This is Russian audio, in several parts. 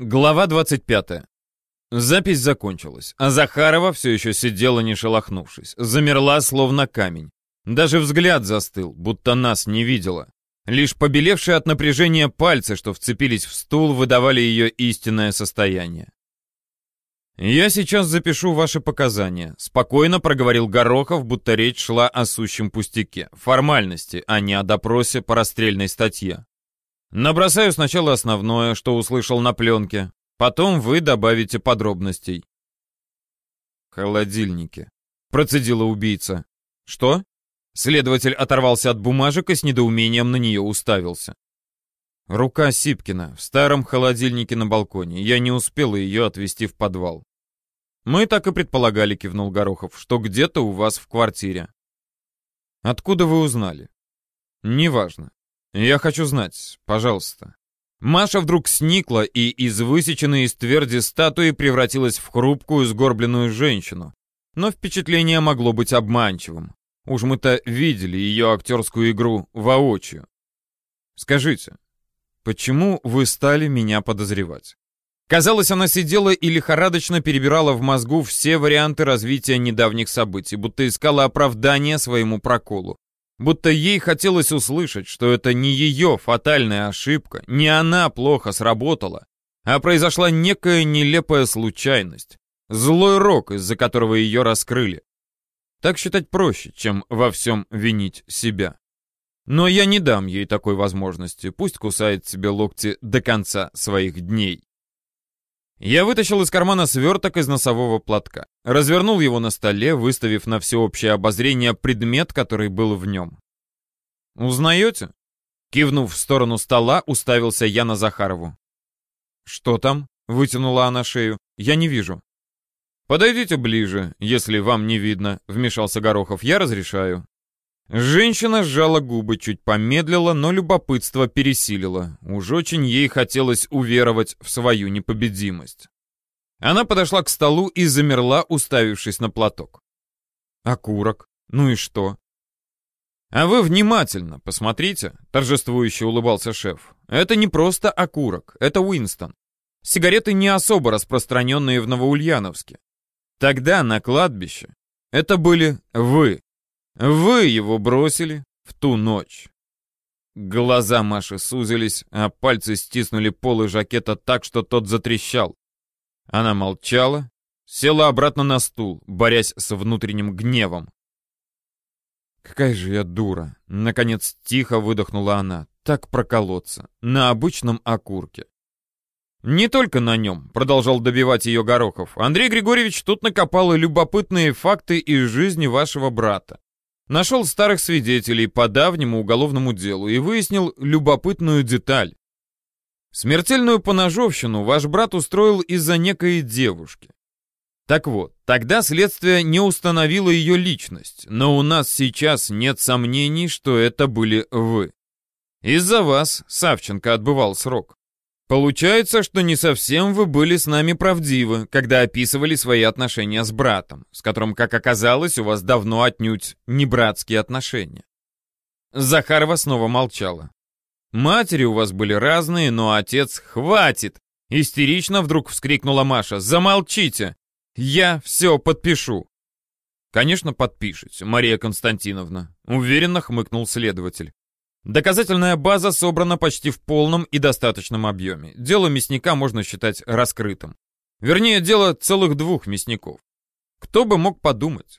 Глава 25. Запись закончилась, а Захарова все еще сидела, не шелохнувшись. Замерла, словно камень. Даже взгляд застыл, будто нас не видела. Лишь побелевшие от напряжения пальцы, что вцепились в стул, выдавали ее истинное состояние. «Я сейчас запишу ваши показания», — спокойно проговорил Горохов, будто речь шла о сущем пустяке, формальности, а не о допросе по расстрельной статье. Набросаю сначала основное, что услышал на пленке. Потом вы добавите подробностей. Холодильники. Процедила убийца. Что? Следователь оторвался от бумажек и с недоумением на нее уставился. Рука Сипкина в старом холодильнике на балконе. Я не успел ее отвезти в подвал. Мы так и предполагали, кивнул Горохов, что где-то у вас в квартире. Откуда вы узнали? Неважно. «Я хочу знать, пожалуйста». Маша вдруг сникла и из высеченной из тверди статуи превратилась в хрупкую сгорбленную женщину. Но впечатление могло быть обманчивым. Уж мы-то видели ее актерскую игру воочию. «Скажите, почему вы стали меня подозревать?» Казалось, она сидела и лихорадочно перебирала в мозгу все варианты развития недавних событий, будто искала оправдание своему проколу. Будто ей хотелось услышать, что это не ее фатальная ошибка, не она плохо сработала, а произошла некая нелепая случайность, злой рок, из-за которого ее раскрыли. Так считать проще, чем во всем винить себя. Но я не дам ей такой возможности, пусть кусает себе локти до конца своих дней. Я вытащил из кармана сверток из носового платка. Развернул его на столе, выставив на всеобщее обозрение предмет, который был в нем. «Узнаете?» Кивнув в сторону стола, уставился я на Захарову. «Что там?» — вытянула она шею. «Я не вижу». «Подойдите ближе, если вам не видно», — вмешался Горохов. «Я разрешаю». Женщина сжала губы, чуть помедлила, но любопытство пересилило. Уж очень ей хотелось уверовать в свою непобедимость. Она подошла к столу и замерла, уставившись на платок. «Окурок? Ну и что?» «А вы внимательно посмотрите», — торжествующе улыбался шеф. «Это не просто окурок, это Уинстон. Сигареты не особо распространенные в Новоульяновске. Тогда на кладбище это были вы. Вы его бросили в ту ночь. Глаза Маши сузились, а пальцы стиснули полы жакета так, что тот затрещал. Она молчала, села обратно на стул, борясь с внутренним гневом. «Какая же я дура!» Наконец тихо выдохнула она. «Так проколоться. На обычном окурке». «Не только на нем», — продолжал добивать ее Горохов. «Андрей Григорьевич тут накопал любопытные факты из жизни вашего брата. Нашел старых свидетелей по давнему уголовному делу и выяснил любопытную деталь. Смертельную поножовщину ваш брат устроил из-за некой девушки. Так вот, тогда следствие не установило ее личность, но у нас сейчас нет сомнений, что это были вы. Из-за вас Савченко отбывал срок. Получается, что не совсем вы были с нами правдивы, когда описывали свои отношения с братом, с которым, как оказалось, у вас давно отнюдь не братские отношения. Захарова снова молчала. Матери у вас были разные, но отец хватит! Истерично вдруг вскрикнула Маша. «Замолчите! Я все подпишу!» «Конечно, подпишете, Мария Константиновна», — уверенно хмыкнул следователь. Доказательная база собрана почти в полном и достаточном объеме. Дело мясника можно считать раскрытым. Вернее, дело целых двух мясников. Кто бы мог подумать?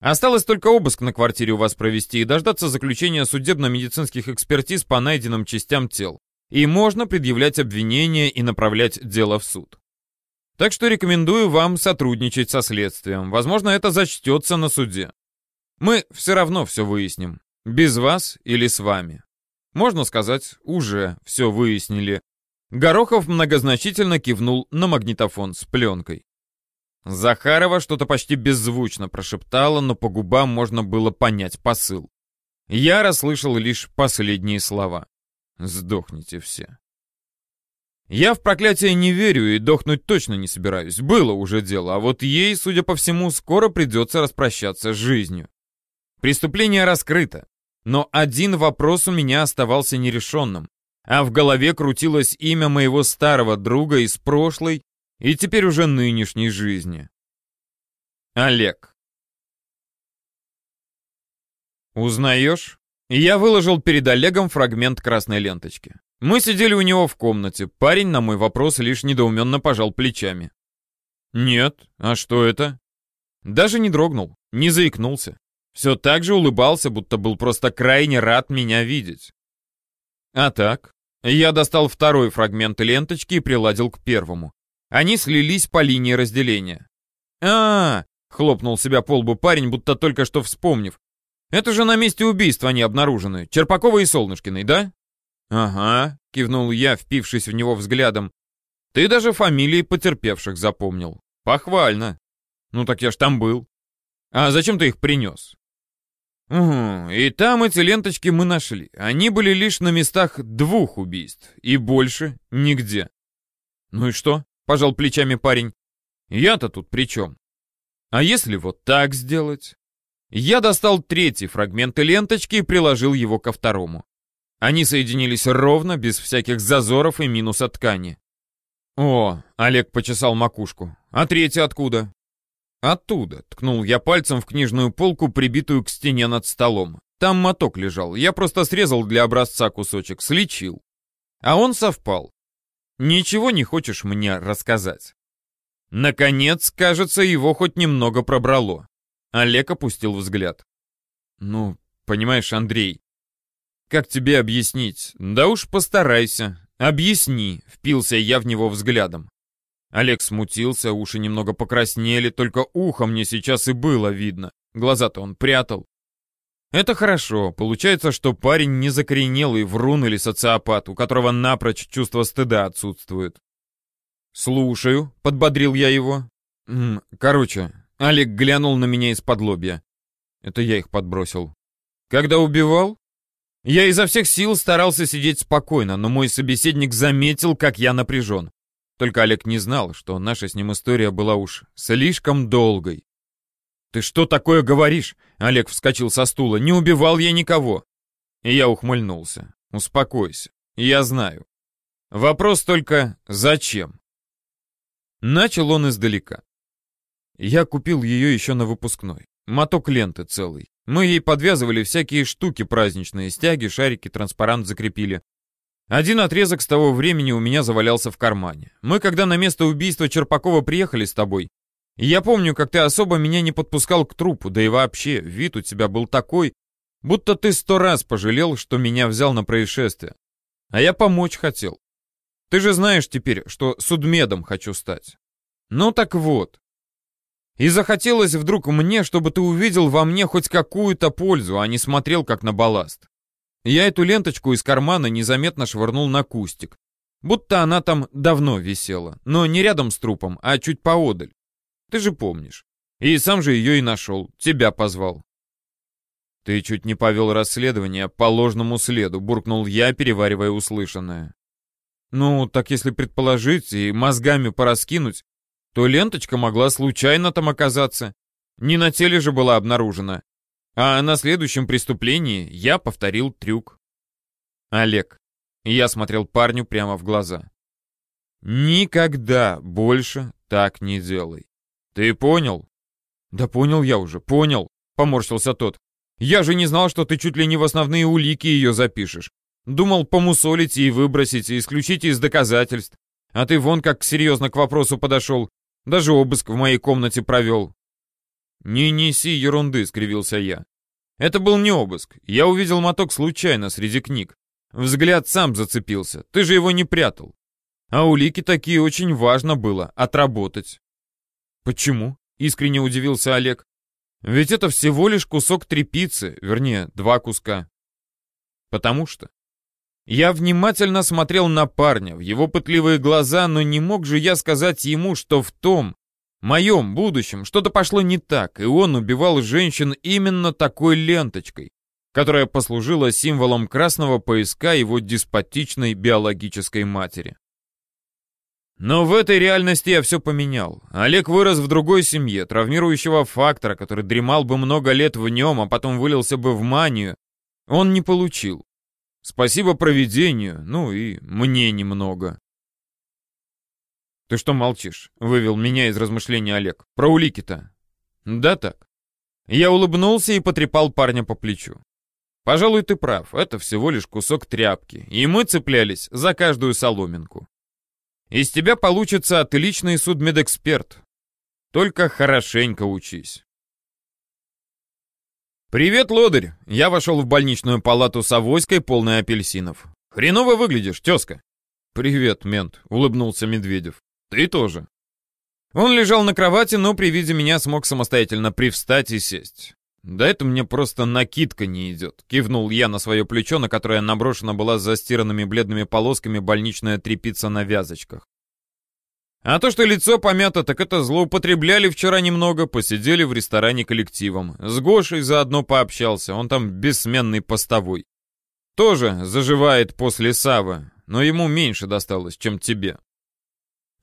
Осталось только обыск на квартире у вас провести и дождаться заключения судебно-медицинских экспертиз по найденным частям тел. И можно предъявлять обвинения и направлять дело в суд. Так что рекомендую вам сотрудничать со следствием. Возможно, это зачтется на суде. Мы все равно все выясним. Без вас или с вами. Можно сказать, уже все выяснили. Горохов многозначительно кивнул на магнитофон с пленкой. Захарова что-то почти беззвучно прошептала, но по губам можно было понять посыл. Я расслышал лишь последние слова. «Сдохните все». Я в проклятие не верю и дохнуть точно не собираюсь. Было уже дело, а вот ей, судя по всему, скоро придется распрощаться с жизнью. Преступление раскрыто. Но один вопрос у меня оставался нерешенным. а в голове крутилось имя моего старого друга из прошлой и теперь уже нынешней жизни. Олег. «Узнаешь?» Я выложил перед Олегом фрагмент красной ленточки. Мы сидели у него в комнате. Парень на мой вопрос лишь недоуменно пожал плечами. «Нет, а что это?» Даже не дрогнул, не заикнулся. Все так же улыбался, будто был просто крайне рад меня видеть. А так, я достал второй фрагмент ленточки и приладил к первому. Они слились по линии разделения. а, -а, -а хлопнул себя по лбу парень, будто только что вспомнив. «Это же на месте убийства они обнаружены. Черпакова и Солнышкиной, да?» «Ага», — кивнул я, впившись в него взглядом. «Ты даже фамилии потерпевших запомнил. Похвально. Ну так я ж там был. А зачем ты их принес? Угу, и там эти ленточки мы нашли. Они были лишь на местах двух убийств. И больше нигде. Ну и что? Пожал плечами парень. Я-то тут при чем? А если вот так сделать? Я достал третий фрагмент ленточки и приложил его ко второму. Они соединились ровно, без всяких зазоров и минуса ткани. «О!» — Олег почесал макушку. «А третий откуда?» «Оттуда», — ткнул я пальцем в книжную полку, прибитую к стене над столом. Там моток лежал, я просто срезал для образца кусочек, слечил. А он совпал. Ничего не хочешь мне рассказать? Наконец, кажется, его хоть немного пробрало. Олег опустил взгляд. Ну, понимаешь, Андрей, как тебе объяснить? Да уж постарайся. Объясни, впился я в него взглядом. Олег смутился, уши немного покраснели, только ухо мне сейчас и было видно. Глаза-то он прятал. Это хорошо. Получается, что парень не закоренелый врун или социопат, у которого напрочь чувство стыда отсутствует. «Слушаю», — подбодрил я его. «Короче, Олег глянул на меня из-под лобья. Это я их подбросил. Когда убивал? Я изо всех сил старался сидеть спокойно, но мой собеседник заметил, как я напряжен. Только Олег не знал, что наша с ним история была уж слишком долгой. «Ты что такое говоришь?» Олег вскочил со стула. «Не убивал я никого!» И я ухмыльнулся. «Успокойся. Я знаю. Вопрос только «зачем?» Начал он издалека. Я купил ее еще на выпускной. Моток ленты целый. Мы ей подвязывали всякие штуки праздничные, стяги, шарики, транспарант закрепили. Один отрезок с того времени у меня завалялся в кармане. Мы, когда на место убийства Черпакова приехали с тобой, я помню, как ты особо меня не подпускал к трупу, да и вообще, вид у тебя был такой, будто ты сто раз пожалел, что меня взял на происшествие. А я помочь хотел. Ты же знаешь теперь, что судмедом хочу стать. Ну так вот, и захотелось вдруг мне, чтобы ты увидел во мне хоть какую-то пользу, а не смотрел как на балласт. Я эту ленточку из кармана незаметно швырнул на кустик. Будто она там давно висела, но не рядом с трупом, а чуть поодаль. Ты же помнишь. И сам же ее и нашел, тебя позвал. Ты чуть не повел расследование по ложному следу, буркнул я, переваривая услышанное. Ну, так если предположить и мозгами пораскинуть, то ленточка могла случайно там оказаться. Не на теле же была обнаружена. А на следующем преступлении я повторил трюк. Олег. Я смотрел парню прямо в глаза. Никогда больше так не делай. Ты понял? Да понял я уже, понял, поморщился тот. Я же не знал, что ты чуть ли не в основные улики ее запишешь. Думал помусолить и выбросить, и исключить из доказательств. А ты вон как серьезно к вопросу подошел. Даже обыск в моей комнате провел». «Не неси ерунды», — скривился я. «Это был не обыск. Я увидел моток случайно среди книг. Взгляд сам зацепился. Ты же его не прятал. А улики такие очень важно было отработать». «Почему?» — искренне удивился Олег. «Ведь это всего лишь кусок трепицы, вернее, два куска». «Потому что я внимательно смотрел на парня, в его пытливые глаза, но не мог же я сказать ему, что в том, моем будущем, что-то пошло не так, и он убивал женщин именно такой ленточкой, которая послужила символом красного пояска его деспотичной биологической матери. Но в этой реальности я все поменял. Олег вырос в другой семье, травмирующего фактора, который дремал бы много лет в нем, а потом вылился бы в манию, он не получил. Спасибо проведению, ну и мне немного. «Ты что молчишь?» — вывел меня из размышлений Олег. «Про улики-то?» «Да так». Я улыбнулся и потрепал парня по плечу. «Пожалуй, ты прав, это всего лишь кусок тряпки, и мы цеплялись за каждую соломинку. Из тебя получится отличный судмедэксперт. Только хорошенько учись». «Привет, лодырь!» Я вошел в больничную палату с авоськой, полной апельсинов. «Хреново выглядишь, тезка!» «Привет, мент!» — улыбнулся Медведев. «Ты тоже». Он лежал на кровати, но при виде меня смог самостоятельно привстать и сесть. «Да это мне просто накидка не идет», — кивнул я на свое плечо, на которое наброшена была с застиранными бледными полосками больничная трепица на вязочках. А то, что лицо помято, так это злоупотребляли вчера немного, посидели в ресторане коллективом. С Гошей заодно пообщался, он там бессменный постовой. Тоже заживает после Савы, но ему меньше досталось, чем тебе.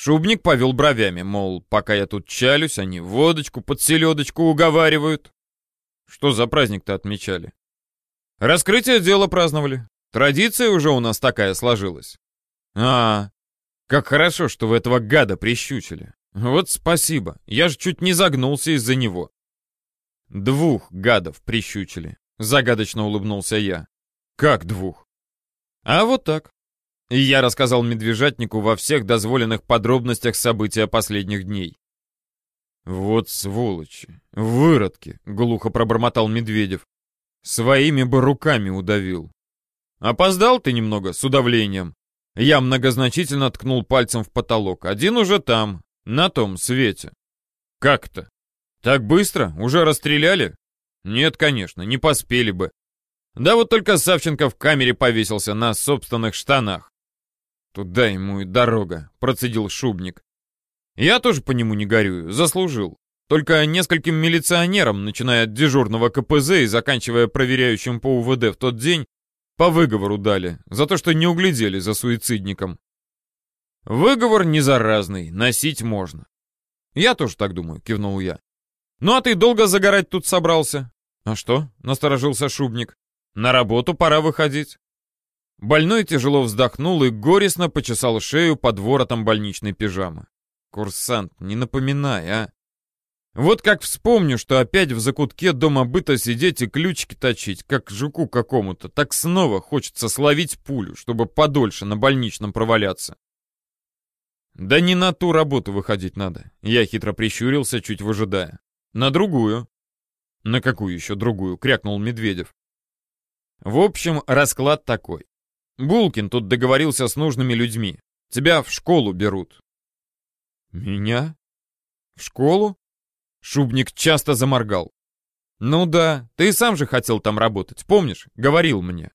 Шубник повел бровями, мол, пока я тут чалюсь, они водочку под селедочку уговаривают. Что за праздник-то отмечали? Раскрытие дела праздновали. Традиция уже у нас такая сложилась. А, как хорошо, что вы этого гада прищучили. Вот спасибо, я же чуть не загнулся из-за него. Двух гадов прищучили. Загадочно улыбнулся я. Как двух? А вот так. И я рассказал медвежатнику во всех дозволенных подробностях события последних дней. «Вот сволочи! Выродки!» — глухо пробормотал Медведев. «Своими бы руками удавил». «Опоздал ты немного, с удавлением». Я многозначительно ткнул пальцем в потолок. «Один уже там, на том свете». «Как-то? Так быстро? Уже расстреляли?» «Нет, конечно, не поспели бы. Да вот только Савченко в камере повесился на собственных штанах. «Туда ему и дорога», — процедил Шубник. «Я тоже по нему не горюю, заслужил. Только нескольким милиционерам, начиная от дежурного КПЗ и заканчивая проверяющим по УВД в тот день, по выговору дали, за то, что не углядели за суицидником. Выговор не заразный, носить можно. Я тоже так думаю, кивнул я. Ну а ты долго загорать тут собрался? А что? Насторожился Шубник. На работу пора выходить. Больной тяжело вздохнул и горестно почесал шею под воротом больничной пижамы. «Курсант, не напоминай, а!» Вот как вспомню, что опять в закутке дома быта сидеть и ключики точить, как жуку какому-то, так снова хочется словить пулю, чтобы подольше на больничном проваляться. Да не на ту работу выходить надо. Я хитро прищурился, чуть выжидая. На другую. На какую еще другую? Крякнул Медведев. В общем, расклад такой. Булкин тут договорился с нужными людьми. Тебя в школу берут». «Меня? В школу?» Шубник часто заморгал. «Ну да, ты сам же хотел там работать, помнишь? Говорил мне».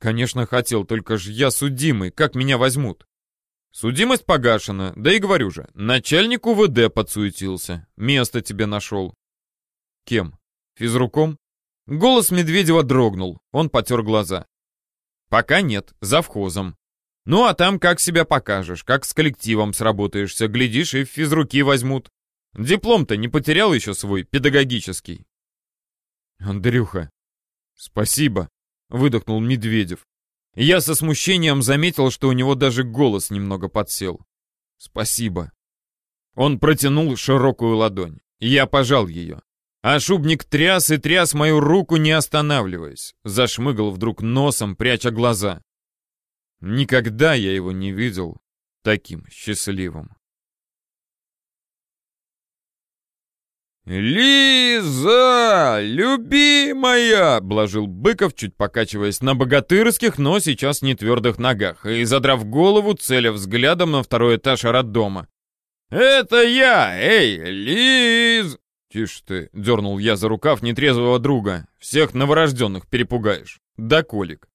«Конечно хотел, только ж я судимый, как меня возьмут?» «Судимость погашена, да и говорю же, начальник УВД подсуетился, место тебе нашел». «Кем? Физруком?» Голос Медведева дрогнул, он потер глаза. Пока нет, завхозом. Ну а там как себя покажешь, как с коллективом сработаешься, глядишь и физруки возьмут. Диплом-то не потерял еще свой, педагогический. Андрюха, спасибо, выдохнул Медведев. Я со смущением заметил, что у него даже голос немного подсел. Спасибо. Он протянул широкую ладонь. Я пожал ее. А шубник тряс и тряс мою руку, не останавливаясь. Зашмыгал вдруг носом, пряча глаза. Никогда я его не видел таким счастливым. «Лиза, любимая!» — блажил Быков, чуть покачиваясь на богатырских, но сейчас не твердых ногах, и, задрав голову, целя взглядом на второй этаж роддома. «Это я! Эй, Лиз!» «Тише ты!» — дернул я за рукав нетрезвого друга. «Всех новорожденных перепугаешь. Да, Колик!»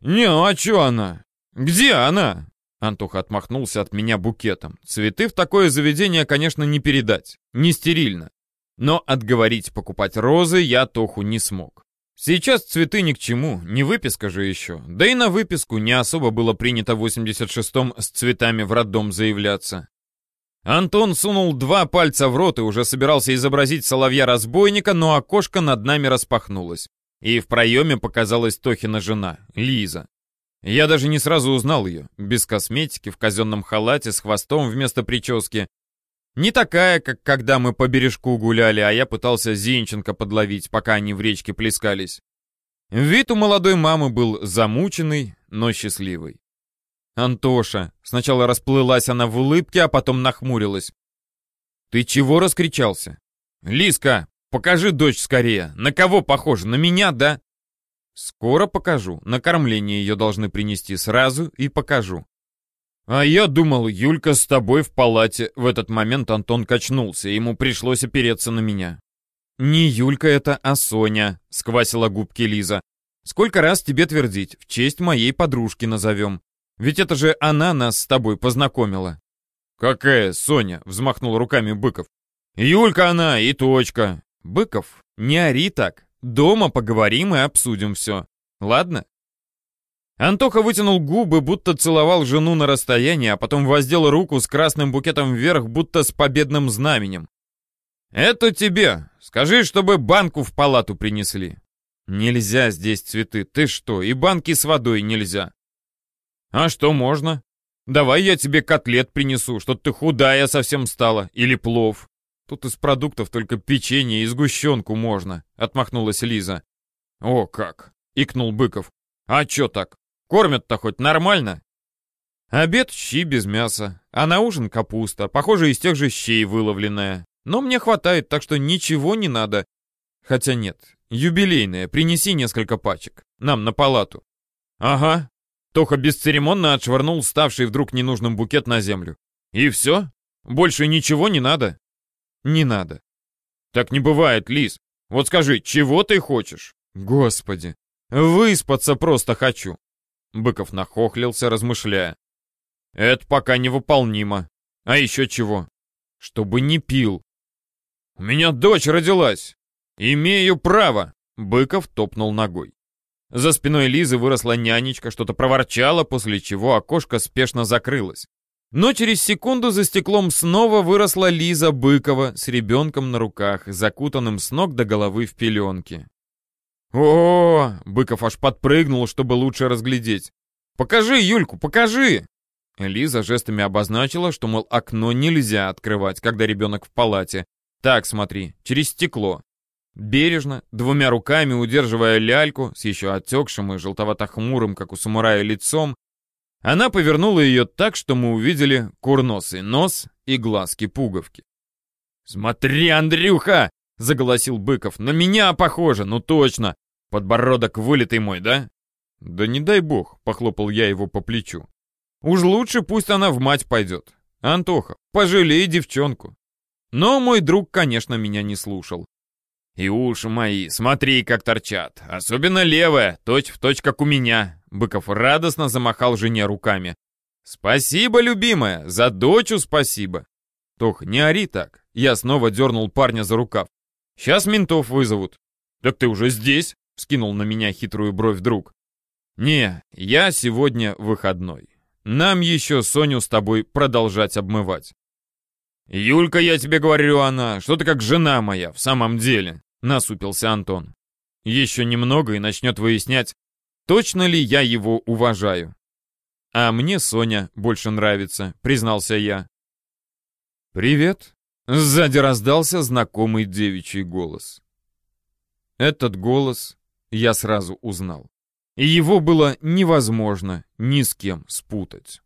«Не, а чё она? Где она?» Антоха отмахнулся от меня букетом. Цветы в такое заведение, конечно, не передать. Не стерильно. Но отговорить покупать розы я Тоху не смог. Сейчас цветы ни к чему, не выписка же еще. Да и на выписку не особо было принято в 86-м с цветами в роддом заявляться. Антон сунул два пальца в рот и уже собирался изобразить соловья-разбойника, но окошко над нами распахнулось. и в проеме показалась Тохина жена, Лиза. Я даже не сразу узнал ее, без косметики, в казенном халате, с хвостом вместо прически. Не такая, как когда мы по бережку гуляли, а я пытался Зинченко подловить, пока они в речке плескались. Вид у молодой мамы был замученный, но счастливый. «Антоша!» Сначала расплылась она в улыбке, а потом нахмурилась. «Ты чего раскричался?» «Лиска, покажи дочь скорее. На кого похоже? На меня, да?» «Скоро покажу. На кормление ее должны принести сразу и покажу». «А я думал, Юлька с тобой в палате». В этот момент Антон качнулся, ему пришлось опереться на меня. «Не Юлька это, а Соня», — сквасила губки Лиза. «Сколько раз тебе твердить, в честь моей подружки назовем. Ведь это же она нас с тобой познакомила». «Какая Соня?» — взмахнул руками Быков. «Юлька она и точка». «Быков, не ори так. Дома поговорим и обсудим все. Ладно?» Антоха вытянул губы, будто целовал жену на расстоянии, а потом воздел руку с красным букетом вверх, будто с победным знаменем. «Это тебе. Скажи, чтобы банку в палату принесли». «Нельзя здесь цветы. Ты что, и банки с водой нельзя. «А что можно? Давай я тебе котлет принесу, что ты худая совсем стала, или плов. Тут из продуктов только печенье и сгущенку можно», — отмахнулась Лиза. «О, как!» — икнул Быков. «А чё так? Кормят-то хоть нормально?» «Обед щи без мяса, а на ужин капуста, похоже, из тех же щей выловленная. Но мне хватает, так что ничего не надо. Хотя нет, юбилейная, принеси несколько пачек. Нам на палату». «Ага, Тоха бесцеремонно отшвырнул ставший вдруг ненужным букет на землю. «И все? Больше ничего не надо?» «Не надо». «Так не бывает, Лис. Вот скажи, чего ты хочешь?» «Господи, выспаться просто хочу». Быков нахохлился, размышляя. «Это пока невыполнимо. А еще чего? Чтобы не пил». «У меня дочь родилась. Имею право!» Быков топнул ногой. За спиной Лизы выросла нянечка, что-то проворчала, после чего окошко спешно закрылось. Но через секунду за стеклом снова выросла Лиза Быкова с ребенком на руках, закутанным с ног до головы в пеленки. О, Быков аж подпрыгнул, чтобы лучше разглядеть. «Покажи, Юльку, покажи!» Лиза жестами обозначила, что, мол, окно нельзя открывать, когда ребенок в палате. Так, смотри, через стекло. Бережно, двумя руками удерживая ляльку с еще отекшим и желтовато-хмурым, как у самурая, лицом, она повернула ее так, что мы увидели курносый нос и глазки-пуговки. «Смотри, Андрюха!» — заголосил Быков. «На меня похоже, ну точно! Подбородок вылитый мой, да?» «Да не дай бог!» — похлопал я его по плечу. «Уж лучше пусть она в мать пойдет. Антоха, пожалей девчонку!» Но мой друг, конечно, меня не слушал. И уши мои, смотри, как торчат. Особенно левая, точь в точь, как у меня. Быков радостно замахал жене руками. Спасибо, любимая, за дочу спасибо. Тох, не ори так. Я снова дернул парня за рукав. Сейчас ментов вызовут. Так ты уже здесь? Скинул на меня хитрую бровь друг. Не, я сегодня выходной. Нам еще Соню с тобой продолжать обмывать. «Юлька, я тебе говорю, она, что ты как жена моя, в самом деле. — насупился Антон. «Еще немного и начнет выяснять, точно ли я его уважаю». «А мне Соня больше нравится», — признался я. «Привет», — сзади раздался знакомый девичий голос. Этот голос я сразу узнал. И его было невозможно ни с кем спутать.